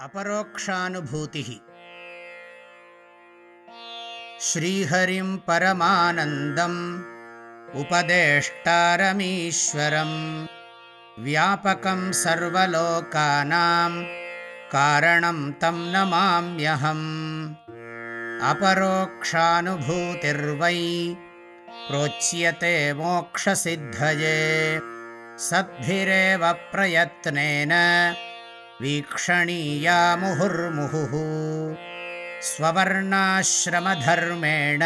अपरोक्षानुभूतिः। श्रीहरिं परमानन्दम् उपदेष्टारमीश्वरम् व्यापकं सर्वलोकानां कारणं तं नमाम्यहम्। अपरोक्षानुभूतिर्वै प्रोच्यते मोक्षसिद्धये। सद्भिरेव प्रयत्नेन वीक्षणीया मुहुर्मुहुः स्ववर्णाश्रमधर्मेण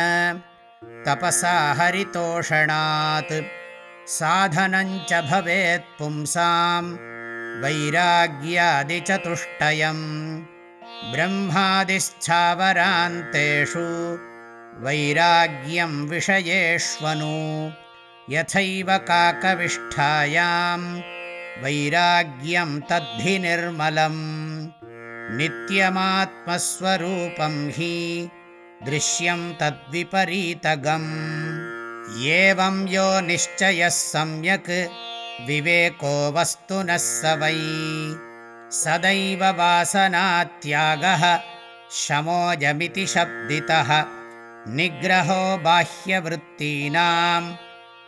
तपसा हरितोषणात्। साधनञ्च भवेत् पुंसां वैराग्यादिचतुष्टयम्। ब्रह्मादिस्थावरान्तेषु वैराग्यं विषयेष्वनु। यथैव काकविष्ठायाम् वैराग्यं तद्धि निर्मलम् नित्यमात्मस्वरूपं हि दृश्यं तद्विपरीतगम्। एवं यो निश्चयः सम्यक् विवेको वस्तु नः स वै। सदैव वासनात्यागः शमोजमिति शब्दितः निग्रहो बाह्यवृत्तीनां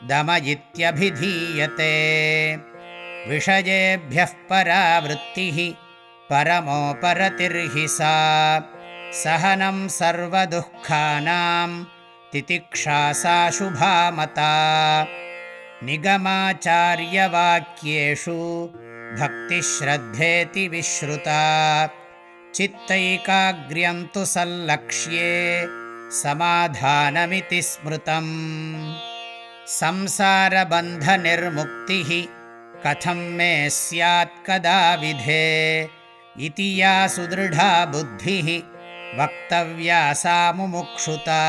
दम इत्यभिधीयते विषयेभ्यः परावृत्तिः परमोपरतिर्हि सा। सहनं सर्वदुःखानां तितिक्षा सा शुभामता। निगमाचार्यवाक्येषु भक्तिश्रद्धेति विश्रुता। चित्तैकाग्र्यं तु सल्लक्ष्ये समाधानमिति स्मृतम्। संसारबन्धनिर्मुक्तिः कथं मे स्यात् कदा विधे? इति या सुदृढा बुद्धिः वक्तव्या सा मुमुक्षुता।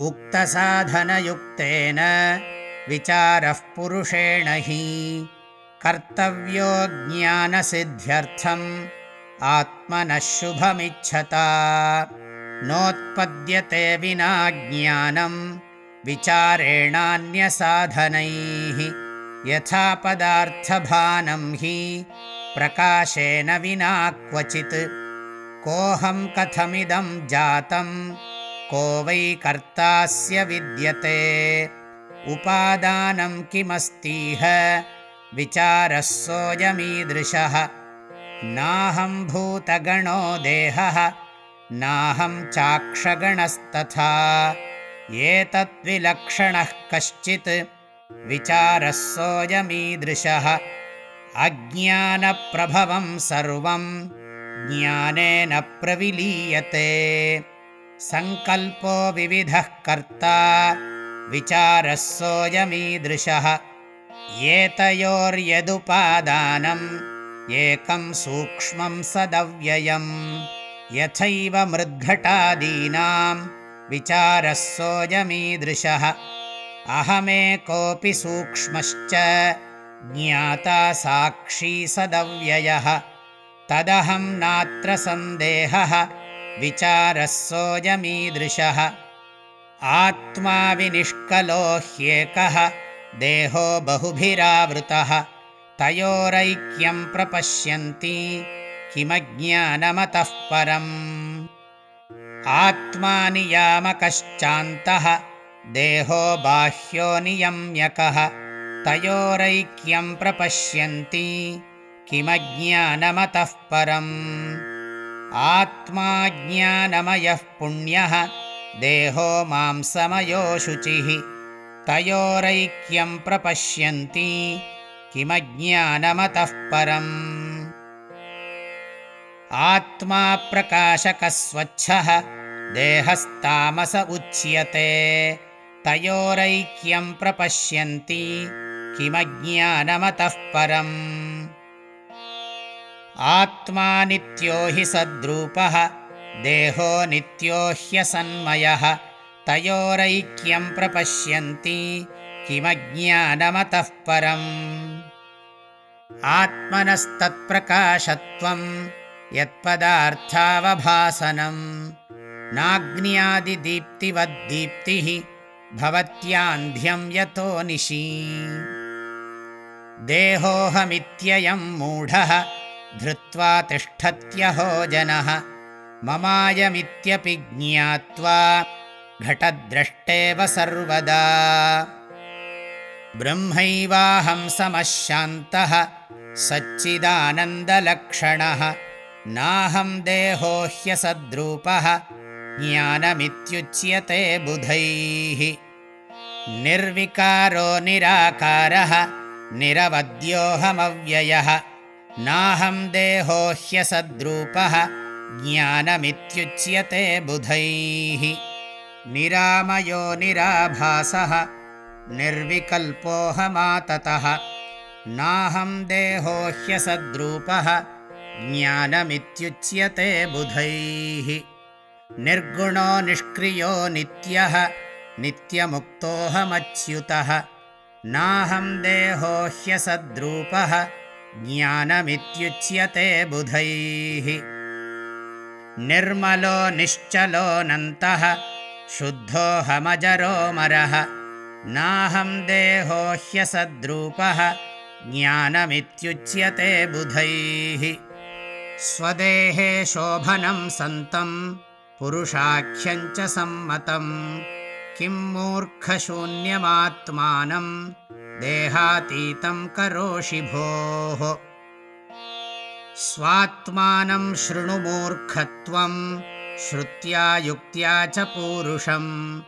उक्तसाधनयुक्तेन विचारः पुरुषेण हि। कर्तव्यो ज्ञानसिद्ध्यर्थम् आत्मनः शुभमिच्छता। नोत्पद्यते विना ज्ञानम् विचारेणान्यसाधनैः यथा पदार्थभानं हि प्रकाशेन विना क्वचित्। कोऽहं कथमिदं जातं को वै कर्तास्य विद्यते। उपादानं किमस्तीह विचारः सोऽयमीदृशः। नाहं भूतगणो देहः नाहं चाक्षगणस्तथा। एतद्विलक्षणः कश्चित् विचारः सोऽयमीदृशः। अज्ञानप्रभवं सर्वं ज्ञानेन प्रविलीयते। सङ्कल्पो विविधः कर्ता विचारः सोऽयमीदृशः। एतयोर्यदुपादानम् एकं सूक्ष्मं सदव्ययम् यथैव मृद्घटादीनां विचारः सोऽयमीदृशः अहमेकोऽपि सूक्ष्मश्च ज्ञाता साक्षी सदव्ययः। तदहं नात्र सन्देहः विचारः सोऽयमीदृशः। आत्मा विनिष्कलो ह्येकः देहो बहुभिरावृतः। तयोरैक्यं प्रपश्यन्ति किमज्ञानमतः परम्। आत्मा नियामकश्चान्तः देहो बाह्यो नियम्यकः तयोरैक्यं प्रपश्यन्ति किमज्ञानमतः परम्। आत्मा ज्ञानमयः पुण्यः देहो मांसमयो शुचिः तयोरैक्यं प्रपश्यन्ति आत्मा प्रकाशकः स्वच्छः देहस्तामस उच्यते आत्मा नित्यो हि सद्रूपः देहो नित्यो ह्यसन्मयः तयोरैक्यं प्रपश्यन्ति किमज्ञानमतः परम्। आत्मनस्तत्प्रकाशत्वं यत्पदार्थावभासनम् नाग्न्यादिदीप्तिवद्दीप्तिः भवत्यान्ध्यं यतो निशी। देहोऽहमित्ययं मूढः धृत्वा तिष्ठत्यहो जनः। ममायमित्यपि ज्ञात्वा घटद्रष्टेव सर्वदा। ब्रह्मैवाहं समशान्तः सच्चिदानन्दलक्षणः। नाहं देहो ह्यसद्रूपः ज्ञानमित्युच्यते बुधैः। निर्विकारो निराकारः निरवद्योऽहमव्ययः नाहं देहो ह्यसद्रूपः ज्ञानमित्युच्यते बुधैः। निरामयो निराभासः निर्विकल्पोऽहमाततः नाहं देहो ह्यसद्रूपः ज्ञानमित्युच्यते बुधैः निर्गुणो निष्क्रियो नित्यः नित्यमुक्तोऽहमच्युतः। नाहं देहो ह्यसद्रूपः ज्ञानमित्युच्यते बुधैः। निर्मलो निश्चलोऽनन्तः शुद्धोऽहमजरोमरः नाहं देहो ह्यसद्रूपः ज्ञानमित्युच्यते बुधैः। स्वदेहे शोभनं सन्तं पुरुषाख्यञ्च सम्मतम्। किं मूर्खशून्यमात्मानं देहातीतं करोषि भोः। स्वात्मानं शृणुमूर्खत्वं श्रुत्या युक्त्या च पूरुषम्।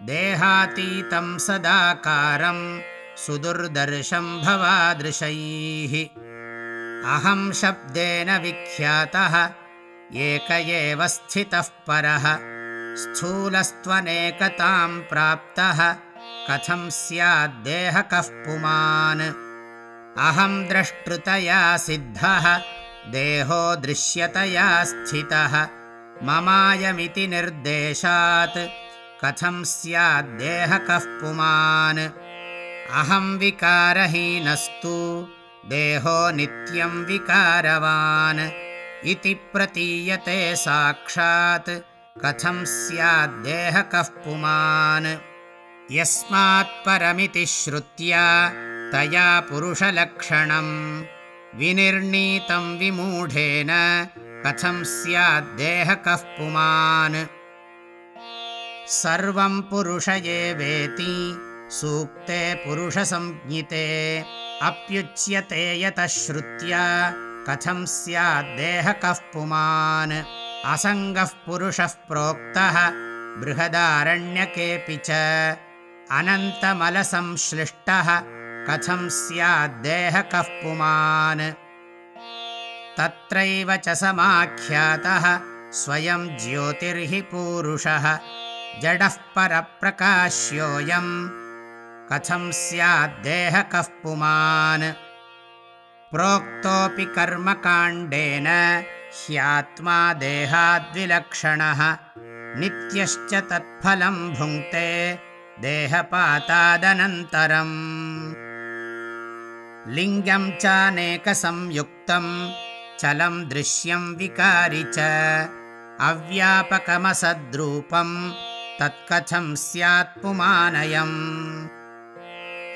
देहातीतं सदाकारं सुदुर्दर्शं भवादृशैः। अहं शब्देन विख्यातः एक एव स्थितः परः। स्थूलस्त्वनेकतां प्राप्तः। कथं स्याद्देहकः पुमान्। अहं द्रष्टृतया सिद्धः। देहो दृश्यतया स्थितः। ममायमिति निर्देशात्। कथं स्याद्देहकः पुमान्। अहं विकारहीनस्तु। देहो नित्यं विकारवान् इति प्रतीयते साक्षात्। कथं स्याद्देहकः पुमान्। यस्मात्परमिति श्रुत्या तया पुरुषलक्षणम्। विनिर्णीतं विमूढेन कथं स्याद्देहकः पुमान्। सर्वं पुरुष एवेति सूक्ते पुरुषसंज्ञिते अप्युच्यते यतः श्रुत्या कथं स्याद्देहकः पुमान्? असङ्गः पुरुषः प्रोक्तः बृहदारण्यकेऽपि च। अनन्तमलसंश्लिष्टः तत्रैव च समाख्यातः स्वयं ज्योतिर्हि पूरुषः। जडः परप्रकाश्योऽयं कथं स्याद्देहकः पुमान् प्रोक्तोऽपि कर्मकाण्डेन ह्यात्मा देहाद्विलक्षणः। नित्यश्च तत्फलं भुङ्क्ते देहपातादनन्तरम्। लिङ्गं चानेकसंयुक्तं चलं दृश्यं विकारि च। अव्यापकमसद्रूपं तत्कथं स्यात् पुमानयम्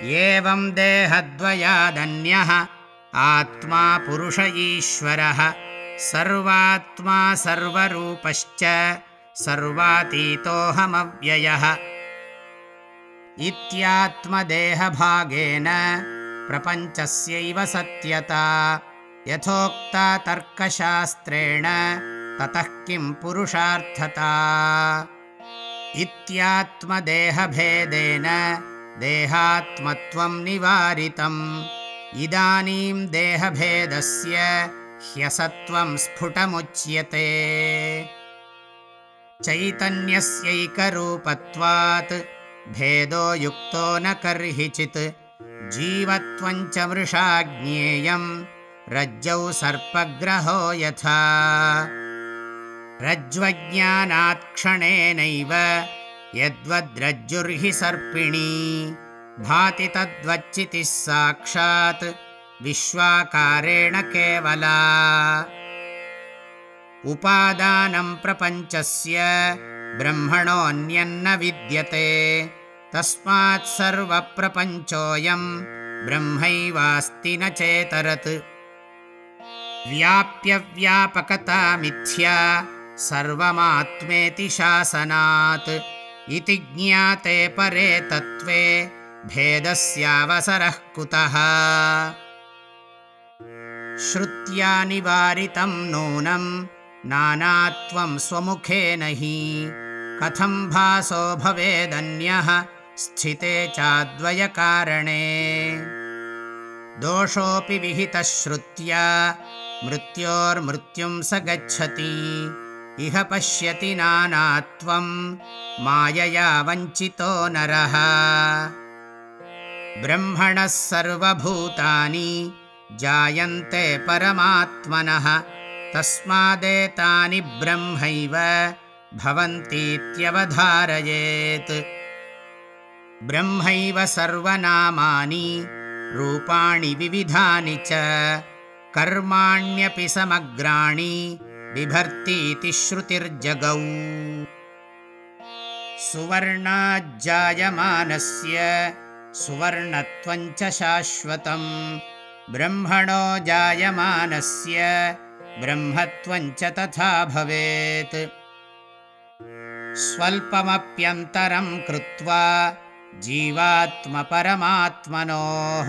एवं देहद्वयादन्यः आत्मा पुरुष ईश्वरः। सर्वात्मा सर्वरूपश्च। सर्वातीतोऽहमव्ययः। इत्यात्मदेहभागेन प्रपञ्चस्यैव सत्यता। यथोक्ता तर्कशास्त्रेण ततः किं पुरुषार्थता। इत्यात्मदेहभेदेन देहात्मत्वं निवारितम् इदानीं देहभेदस्य ह्यसत्त्वं स्फुटमुच्यते। चैतन्यस्यैकरूपत्वात् भेदो युक्तो न कर्हिचित् जीवत्वञ्च मृषा ज्ञेयं रज्जौ सर्पग्रहो यथा। रज्ज्वज्ञानात्क्षणेनैव यद्वद्रज्जुर्हि सर्पिणी भाति तद्वच्चितिः साक्षात् विश्वाकारेण केवला। उपादानं प्रपञ्चस्य ब्रह्मणोऽन्यन्न विद्यते। तस्मात् सर्वप्रपञ्चोऽयं ब्रह्मैवास्ति न चेतरत्। व्याप्यव्यापकता मिथ्या सर्वमात्मेति शासनात्। इति ज्ञाते परे तत्त्वे भेदस्यावसरः कुतः? श्रुत्या निवारितं नूनं नानात्वं स्वमुखेन हि कथं भासो भवेदन्यः स्थिते चाद्वयकारणे। दोषोऽपि विहितः श्रुत्या मृत्योर्मृत्युं स गच्छति। इह पश्यति नानात्वं मायया वञ्चितो नरः ब्रह्मणः सर्वभूतानि जायन्ते परमात्मनः तस्मादेतानि ब्रह्मैव भवन्तीत्यवधारयेत्। ब्रह्मैव सर्वनामानि रूपाणि विविधानि च कर्माण्यपि समग्राणि बिभर्तीति श्रुतिर्जगौ। सुवर्णाज्जायमानस्य सुवर्णत्वञ्च शाश्वतम् ब्रह्मणो जायमानस्य ब्रह्मत्वञ्च तथा भवेत्। स्वल्पमप्यन्तरं कृत्वा जीवात्मपरमात्मनोः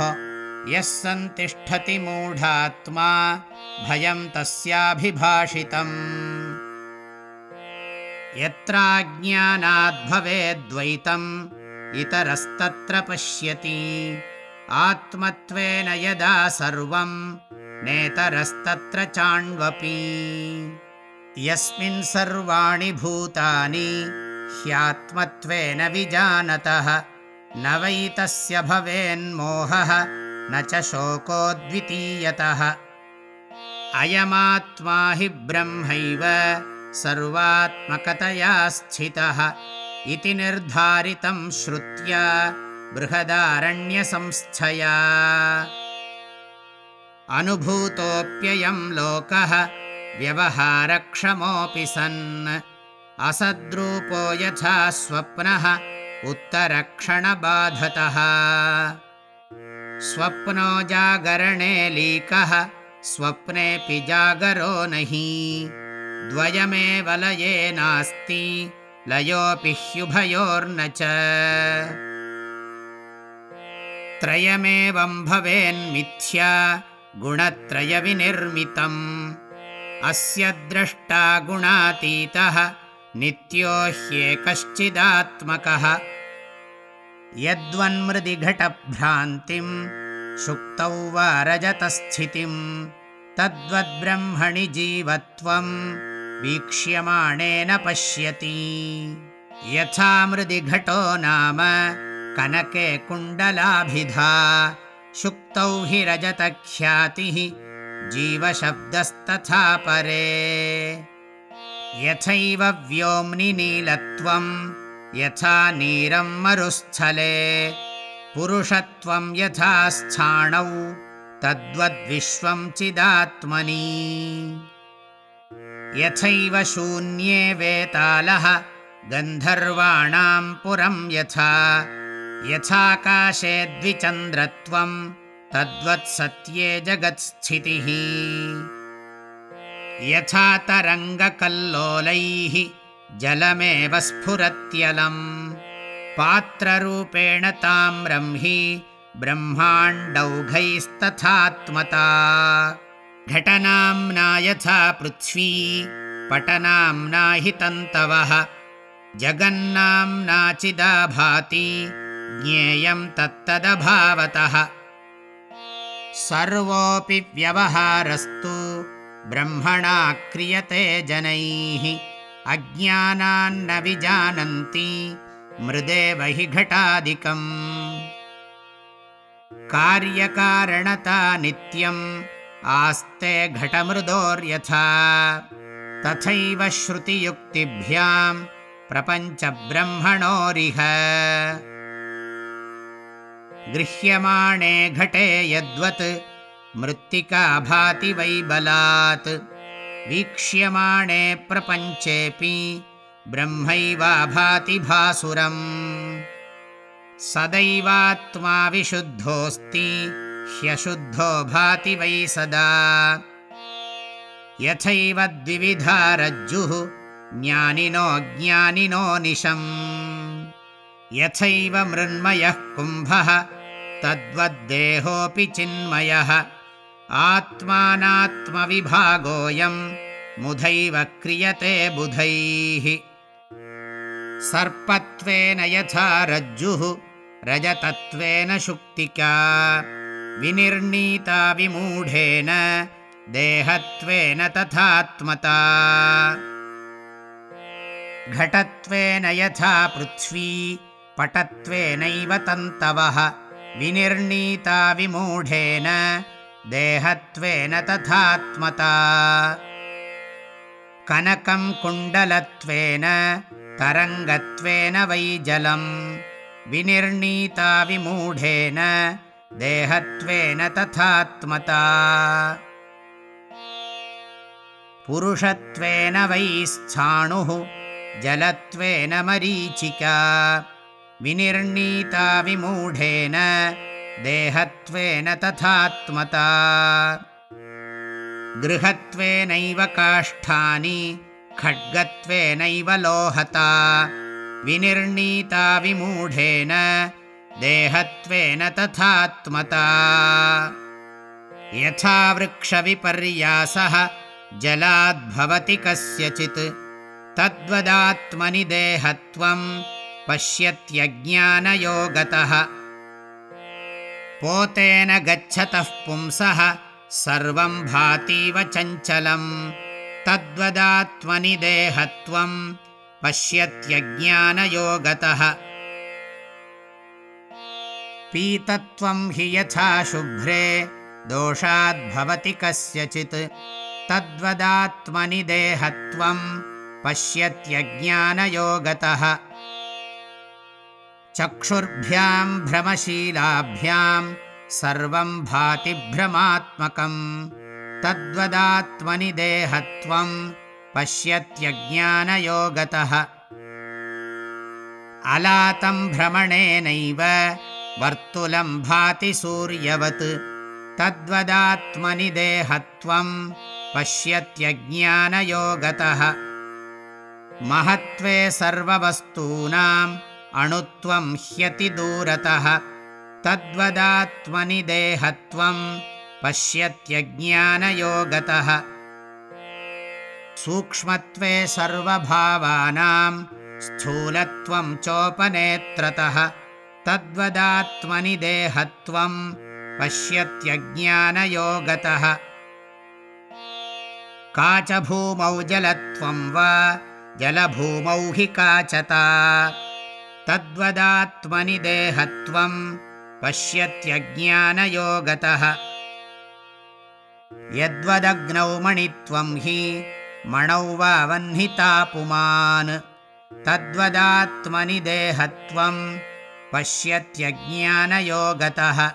यः सन्तिष्ठति मूढात्मा भयं तस्याभिभाषितम्। यत्राज्ञानाद्भवेद्वैतम् इतरस्तत्र पश्यति। आत्मत्वेन यदा सर्वं नेतरस्तत्र चाण्वपि। यस्मिन् सर्वाणि भूतानि ह्यात्मत्वेन विजानतः न वै तस्य भवेन्मोहः न च शोकोद्वितीयतः अयमात्मा हि ब्रह्मैव सर्वात्मकतया स्थितः इति निर्धारितं श्रुत्या बृहदारण्यसंस्थया। अनुभूतोऽप्ययं लोकः व्यवहारक्षमोऽपि सन्। असद्रूपो यथा स्वप्नः उत्तरक्षणबाधतः। स्वप्नो जागरणे लीकः स्वप्नेऽपि जागरो नहि। द्वयमेव लये नास्ति लयोऽपि ह्युभयोर्न च। त्रयमेवं भवेन्मिथ्या गुणत्रयविनिर्मितम्। अस्य द्रष्टा गुणातीतः नित्यो ह्येकश्चिदात्मकः यद्वन्मृदिघटभ्रान्तिं शुक्तौ वा रजतस्थितिं तद्वद्ब्रह्मणि जीवत्वं वीक्ष्यमाणेन पश्यति। यथा मृदिघटो नाम कनके कुण्डलाभिधा। शुक्तौ हि रजतख्यातिः जीवशब्दस्तथा परे। यथैव व्योम्नि नीलत्वं यथा नीरं मरुस्थले। पुरुषत्वं यथा स्थाणौ तद्वद्विश्वं चिदात्मनि यथैव शून्ये वेतालः गन्धर्वाणां पुरं यथा। यथाकाशे द्विचन्द्रत्वं तद्वत्सत्ये जगत्स्थितिः। यथा तरङ्गकल्लोलैः जलमेव स्फुरत्यलम्। पात्ररूपेण ताम्रं हि ब्रह्माण्डौघैस्तथात्मता घटनाम्ना यथा पृथ्वी पटनाम्ना हि तन्तवः जगन्नाम्नाचिदा भाति ज्ञेयं तत्तदभावतः। सर्वोऽपि व्यवहारस्तु ब्रह्मणा क्रियते जनैः अज्ञानान्न विजानन्ति मृदेव हि घटादिकम्। कार्यकारणता नित्यम् आस्ते घटमृदोर्यथा। तथैव श्रुतियुक्तिभ्यां प्रपञ्चब्रह्मणोरिह। गृह्यमाणे घटे यद्वत् मृत्तिका भाति वै बलात् वीक्ष्यमाणे प्रपञ्चेऽपि ब्रह्मैवा भाति भासुरम्। सदैवात्मा विशुद्धोऽस्ति ह्यशुद्धो भाति वै सदा। यथैव द्विविधा रज्जुः ज्ञानिनो ज्ञानिनो निशम्। यथैव मृण्मयः कुम्भः तद्वद्देहोऽपि चिन्मयः। आत्मानात्मविभागोऽयम् मुधैव क्रियते बुधैः। सर्पत्वेन यथा रज्जुः रजतत्वेन शुक्तिका देहत्वेन तथात्मता। घटत्वेन यथा पृथ्वी पटत्वेनैव तन्तवः। विनिर्णीता विमूढेन देहत्वेन तथात्मता। कनकं कुण्डलत्वेन तरङ्गत्वेन वै जलम् विनिर्णीता विमूढेन देहत्वेन तथात्मता। पुरुषत्वेन वै स्थाणुः जलत्वेन मरीचिका। विनिर्णीता विमूढेन देहत्वेन तथात्मता। गृहत्वेनैव काष्ठानि खड्गत्वेनैव लोहता। विनिर्णीता विमूढेन देहत्वेन तथात्मता। यथा वृक्षविपर्यासः जलाद्भवति कस्यचित्। तद्वदात्मनि देहत्वम् पश्यत्यज्ञानयोगतः। पोतेन गच्छतः पुंसः सर्वं भातीव चञ्चलम्। तद्वदात्मनि देहत्वम् पश्यत्यज्ञानयोगतः पीतत्वं हि यथा शुभ्रे दोषाद्भवति कस्यचित्। तद्वदात्मनि देहत्वम् पश्यत्यज्ञानयोगतः। चक्षुर्भ्यां भ्रमशीलाभ्यां सर्वं भाति भ्रमात्मकम् तद्वदात्मनि देहत्वं पश्यत्यज्ञानयोगतः। अलातं भ्रमणेनैव वर्तुलं भाति सूर्यवत् तद्वदात्मनि महत्त्वे सर्ववस्तूनाम् अणुत्वं ह्यति दूरतः। तद्वदात्मनि देहत्वं पश्यत्यज्ञानयोगतः। सूक्ष्मत्वे सर्वभावानां स्थूलत्वं चोपनेत्रतः तद्वदात्मनि देहत्वं पश्यत्यज्ञानयोगतः। काचभूमौ जलत्वं वा जलभूमौ हि काचता तद्वदात्मनि देहत्वं पश्यत्यज्ञानयोगतः। यद्वदग्नौ मणित्वं हि मणौ वा वह्निता पुमान् तद्वदात्मनि देहत्वं पश्यत्यज्ञानयोगतः।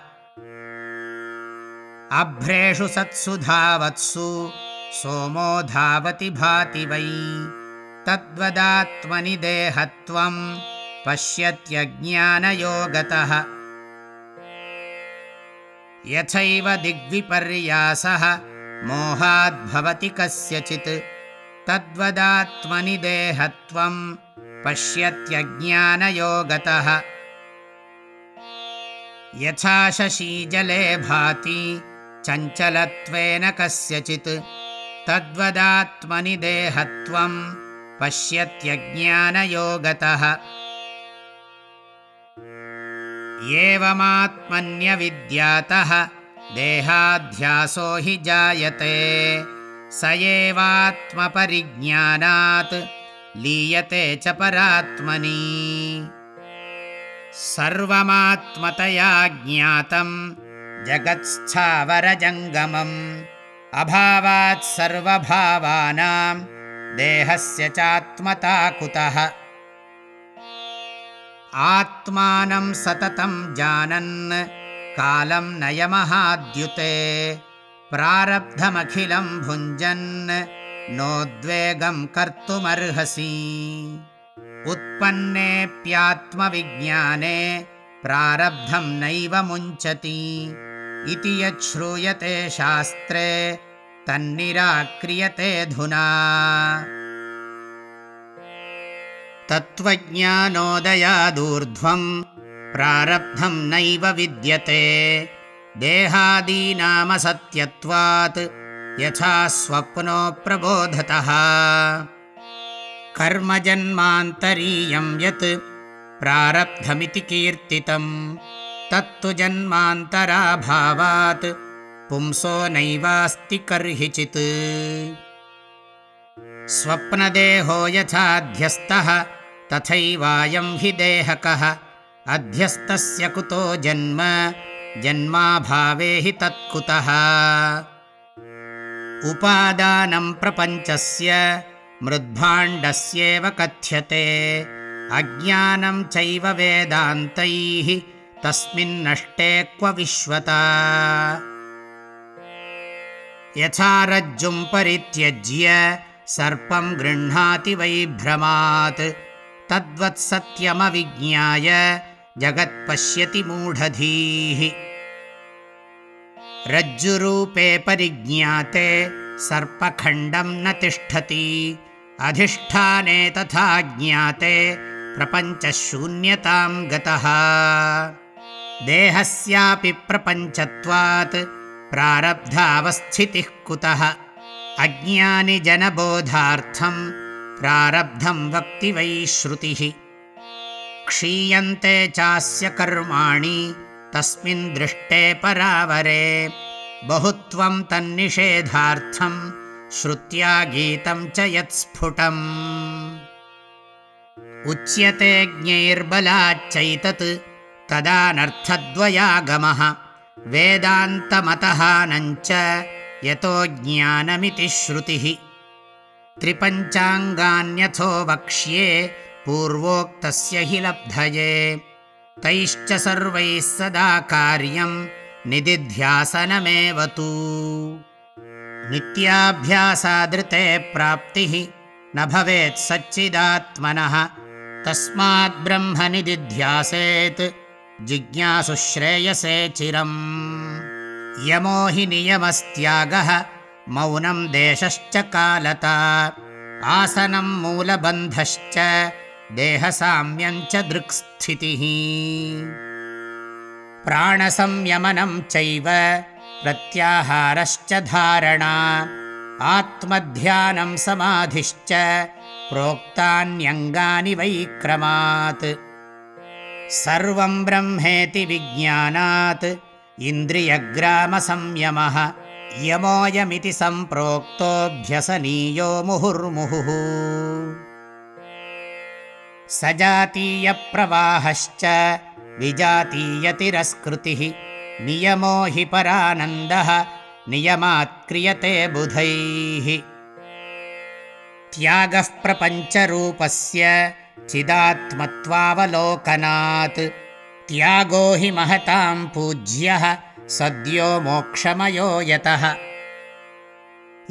अभ्रेषु सत्सु धावत्सु सोमो धावति भाति वै। तद्वदात्मनि देहत्वं पश्यत्यज्ञानयोगतः। यथैव दिग्विपर्यासः मोहाद्भवति कस्यचित्। तद्वदात्मनि देहत्वं पश्यत्यज्ञानयोगतः यथा शशीजले भाति चञ्चलत्वेन कस्यचित्। तद्वदात्मनि देहत्वं पश्यत्यज्ञानयोगतः। एवमात्मन्यविद्यातः देहाध्यासो हि जायते। स एवात्मपरिज्ञानात् लीयते च परात्मनि सर्वमात्मतया ज्ञातं जगत्स्थावरजङ्गमम् अभावात् सर्वभावानां देहस्य चात्मता कुतः आत्मानं सततं जानन् कालं नयमहाद्युते प्रारब्धमखिलं भुञ्जन् नोद्वेगं कर्तुमर्हसि उत्पन्नेऽप्यात्मविज्ञाने प्रारब्धं नैव मुञ्चति इति यच्छ्रूयते शास्त्रे तन्निराक्रियतेऽधुना तत्त्वज्ञानोदयादूर्ध्वम् प्रारब्धम् नैव विद्यते। देहादीनामसत्यत्वात् यथा स्वप्नो प्रबोधतः कर्मजन्मान्तरीयं यत् प्रारब्धमिति कीर्तितम् तत्तु जन्मान्तराभावात् पुंसो नैवास्ति कर्हिचित्। स्वप्नदेहो यथाध्यस्तः तथैवायं हि देहकः अध्यस्तस्य कुतो जन्म जन्माभावे हि तत्कुतः। उपादानं प्रपञ्चस्य मृद्भाण्डस्येव कथ्यते। अज्ञानं चैव वेदान्तैः तस्मिन्नष्टे क्व विश्वता। यथा रज्जुं परित्यज्य सर्पं गृह्णाति वैभ्रमात् तद्वत्सत्यमविज्ञाय जगत्पश्यति मूढधीः। रज्जुरूपे परिज्ञाते सर्पखण्डं न तिष्ठति अधिष्ठाने तथा ज्ञाते प्रपञ्चशून्यतां गतः। देहस्यापि प्रपञ्चत्वात् प्रारब्धावस्थितिः कुतः? अज्ञानिजनबोधार्थं प्रारब्धं वक्ति वै श्रुतिः। क्षीयन्ते चास्य कर्माणि तस्मिन् दृष्टे परावरे। बहुत्वं तन्निषेधार्थं श्रुत्या गीतं च यत्स्फुटम्। उच्यते ज्ञैर्बलाच्चैतत् तदानर्थद्वयागमः। वेदान्तमतः नञ्च यतो ज्ञानमिति श्रुतिः। त्रिपञ्चाङ्गान्यथो वक्ष्ये पूर्वोक्तस्य हि लब्धये। तैश्च सर्वैः सदा कार्यम् निदिध्यासनमेव तु नित्याभ्यासादृते प्राप्तिः न भवेत् सच्चिदात्मनः। तस्माद्ब्रह्मनिदिध्यासेत् जिज्ञासुश्रेयसे चिरम्। यमो हि नियमस्त्यागः। मौनं देशश्च कालता। आसनं मूलबन्धश्च। देहसाम्यञ्च दृक्स्थितिः। प्राणसंयमनं चैव प्रत्याहारश्च धारणा। आत्मध्यानं समाधिश्च प्रोक्तान्यङ्गानि वैक्रमात् सर्वं ब्रह्मेति विज्ञानात्। इन्द्रियग्रामसंयमः यमोऽयमिति सम्प्रोक्तोऽभ्यसनीयो मुहुर्मुहुः। सजातीयप्रवाहश्च विजातीयतिरस्कृतिः नियमो हि परानन्दः नियमात्क्रियते बुधैः। त्यागः प्रपञ्चरूपस्य चिदात्मत्वावलोकनात्। त्यागो हि महतां पूज्यः सद्यो मोक्षमयो यतः।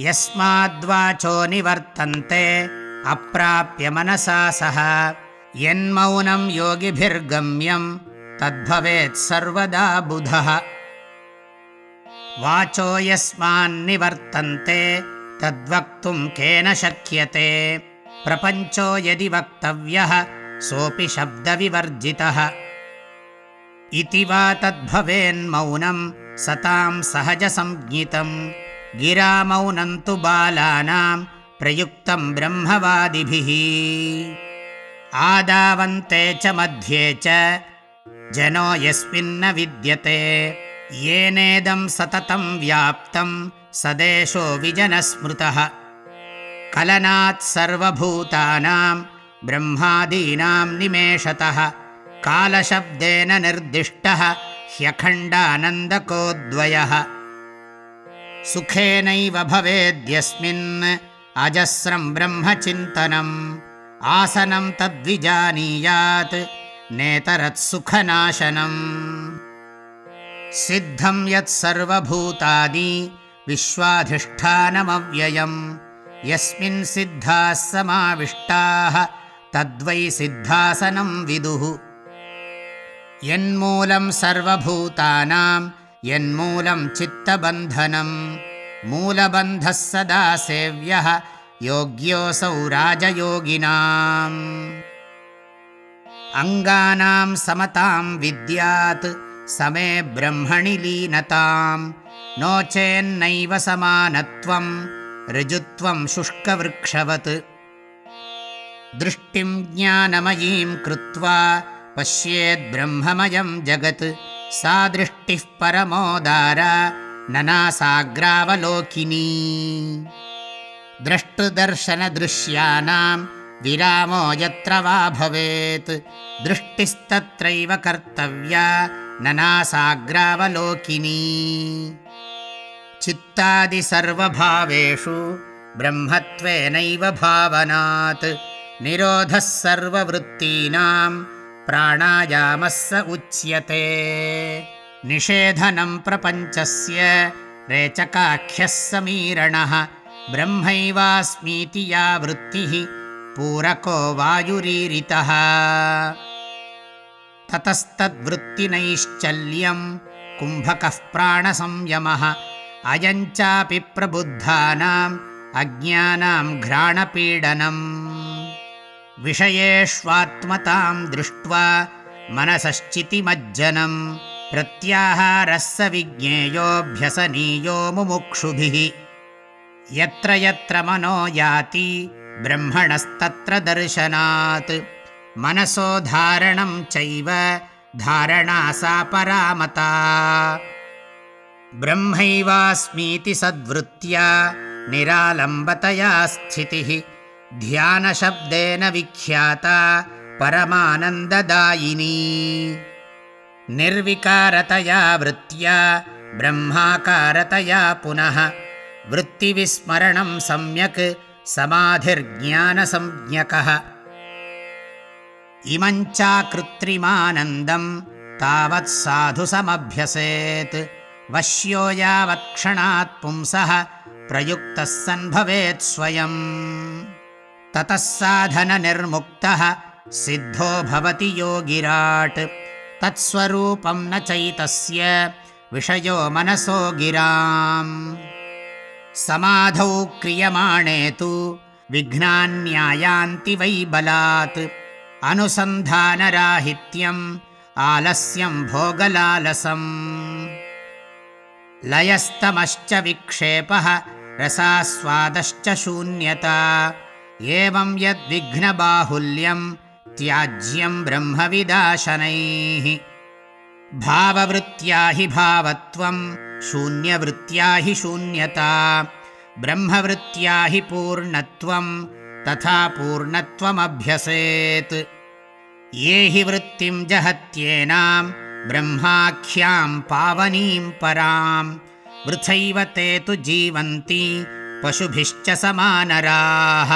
यस्माद्वाचो निवर्तन्ते अप्राप्य मनसा सह। यन्मौनं योगिभिर्गम्यं तद्भवेत् सर्वदा बुधः। वाचो यस्मान्निवर्तन्ते तद्वक्तुं केन शक्यते। प्रपञ्चो यदि वक्तव्यः सोऽपि शब्दविवर्जितः। इति वा तद्भवेन्मौनं सतां सहजसंज्ञितं। गिरामौनं तु बालानां प्रयुक्तं ब्रह्मवादिभिः। आदावन्ते च मध्ये च जनो यस्मिन्न विद्यते। येनेदं सततं व्याप्तं सदेशो विजनस्मृतः। कलनात् सर्वभूतानां ब्रह्मादीनां निमेषतः। कालशब्देन निर्दिष्टः ह्यखण्डानन्दकोद्वयः। सुखेनैव भवेद्यस्मिन् अजस्रं ब्रह्मचिन्तनम्। आसनं तद्विजानीयात् नेतरत्सुखनाशनम्। सिद्धं यत्सर्वभूतादि विश्वाधिष्ठानमव्ययम्। यस्मिन् सिद्धाः समाविष्टाः तद्वै सिद्धासनं विदुः। यन्मूलं सर्वभूतानां यन्मूलं चित्तबन्धनं। मूलबन्धः सदा सेव्यः योग्योऽसौ राजयोगिनाम् अङ्गानां समतां विद्यात् समे ब्रह्मणि लीनताम्। नो चेन्नैव समानत्वं ऋजुत्वं शुष्कवृक्षवत्। दृष्टिं ज्ञानमयीं कृत्वा पश्येद्ब्रह्ममयं जगत्। सा दृष्टिः परमोदार ननासाग्रावलोकिनी। द्रष्टुदर्शनदृश्यानां विरामो यत्र वा भवेत्। दृष्टिस्तत्रैव कर्तव्या ननासाग्रावलोकिनी। चित्तादिसर्वभावेषु ब्रह्मत्वेनैव भावनात्। निरोधः सर्ववृत्तीनां प्राणायामः स उच्यते। निषेधनं प्रपञ्चस्य रेचकाख्यः समीरणः। ब्रह्मैवास्मीति या वृत्तिः पूरको वायुरीरितः। ततस्तद्वृत्तिनैश्चल्यं कुम्भकः प्राणसंयमः। अयञ्चापि प्रबुद्धानाम् अज्ञानां घ्राणपीडनम्। विषयेष्वात्मतां दृष्ट्वा मनसश्चितिमज्जनं प्रत्याहारः विज्ञेयोऽभ्यसनीयो मुमुक्षुभिः। यत्र यत्र मनो याति ब्रह्मणस्तत्र दर्शनात्। मनसो धारणं चैव धारणा सा परामता। ब्रह्मैवास्मीति सद्वृत्त्या निरालम्बतया स्थितिः। ध्यानशब्देन विख्याता परमानन्ददायिनी। निर्विकारतया वृत्त्या ब्रह्माकारतया पुनः। वृत्तिविस्मरणं सम्यक् समाधिर्ज्ञानसंज्ञकः। इमञ्चाकृत्रिमानन्दं तावत् साधु समभ्यसेत् वश्यो यावत्क्षणात् पुंसः प्रयुक्तः सन् भवेत् स्वयम्। ततः साधननिर्मुक्तः सिद्धो भवति योगिराट्। तत्स्वरूपं न चैतस्य विषयो मनसो गिराम् समाधौ क्रियमाणे तु विघ्नान्यायान्ति वै बलात्। अनुसन्धानराहित्यम् आलस्यं भोगलालसम्। लयस्तमश्च विक्षेपः रसास्वादश्च शून्यता। एवं यद्विघ्नबाहुल्यं त्याज्यं ब्रह्मविदाशनैः। भाववृत्त्या हि भावत्वं शून्यवृत्त्या हि शून्यता ब्रह्मवृत्त्या हि पूर्णत्वं तथा पूर्णत्वमभ्यसेत्। ये हि वृत्तिं जहत्येनां ब्रह्माख्यां पावनीं परां वृथैव ते तु जीवन्ति पशुभिश्च समानराः।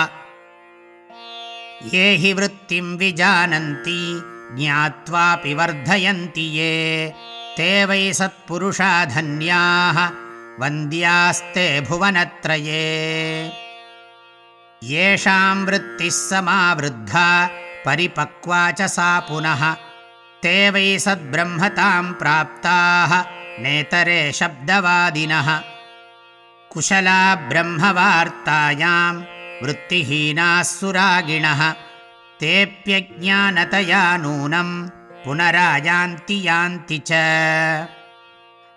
ये हि वृत्तिं विजानन्ति ज्ञात्वापि वर्धयन्ति ये ते वै सत्पुरुषा धन्याः वन्द्यास्ते भुवनत्रये। येषां वृत्तिः समावृद्धा परिपक्वा च सा पुनः। ते वै सद्ब्रह्मतां प्राप्ताः नेतरे शब्दवादिनः। कुशला ब्रह्मवार्तायां वृत्तिहीनाः सुरागिणः। तेऽप्यज्ञानतया नूनं पुनरायान्ति यान्ति च।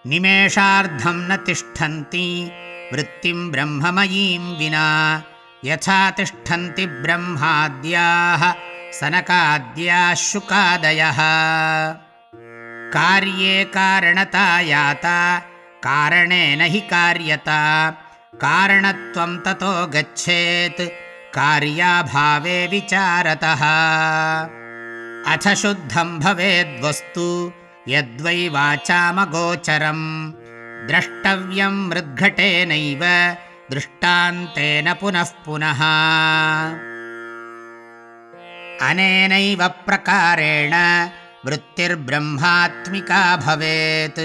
निमेषार्धं न तिष्ठन्ति वृत्तिं ब्रह्ममयीं विना। यथा तिष्ठन्ति ब्रह्माद्याः सनकाद्याः शुकादयः कार्ये कारणता याता कारणेन हि कार्यता। कारणत्वं ततो गच्छेत् कार्याभावे विचारतः अथ शुद्धं भवेद्वस्तु यद्वै वाचामगोचरम्। द्रष्टव्यं मृद्घटेनैव दृष्टान्तेन पुनः पुनः। अनेनैव प्रकारेण वृत्तिर्ब्रह्मात्मिका भवेत्।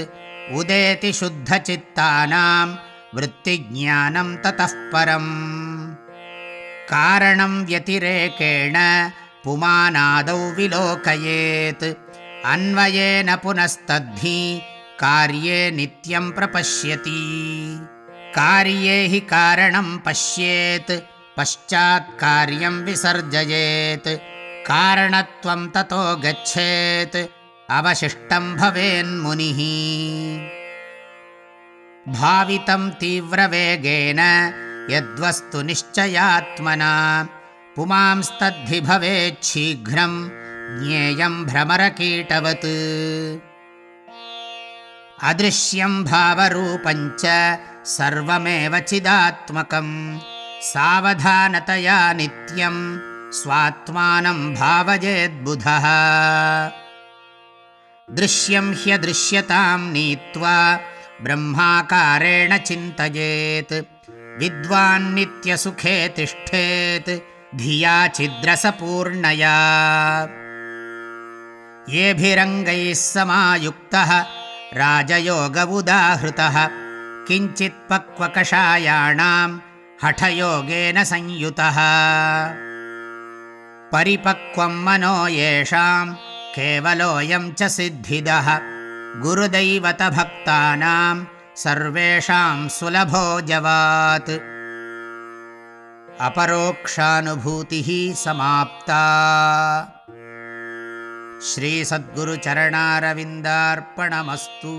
उदेति शुद्धचित्तानां वृत्तिज्ञानं ततः परम्। कारणं व्यतिरेकेण पुमानादौ विलोकयेत्। अन्वयेन पुनस्तद्धि कार्ये नित्यं प्रपश्यति। कार्ये हि कारणं पश्येत् पश्चात्कार्यं विसर्जयेत्। कारणत्वं ततो गच्छेत् अवशिष्टं भवेन्मुनिः। भावितं तीव्रवेगेन यद्वस्तु निश्चयात्मना पुमांस्तद्धि भवेच्छीघ्रं ज्ञेयं भ्रमरकीटवत्। अदृश्यं भावरूपञ्च सर्वमेव चिदात्मकम्। सावधानतया नित्यं स्वात्मानं भावयेद्बुधः दृश्यं ह्यदृश्यतां नीत्वा ब्रह्माकारेण चिन्तयेत् विद्वान्नित्यसुखे तिष्ठेत् धिया छिद्रसपूर्णया। येभिरङ्गैः समायुक्तः राजयोग उदाहृतः किञ्चित्पक्वकषायाणां हठयोगेन संयुतः। परिपक्वं मनो येषां केवलोऽयं च सिद्धिदः। गुरुदैवतभक्तानां सर्वेषां सुलभो जवात् अपरोक्षानुभूतिः समाप्ता। श्रीसद्गुरुचरणारविन्दार्पणमस्तु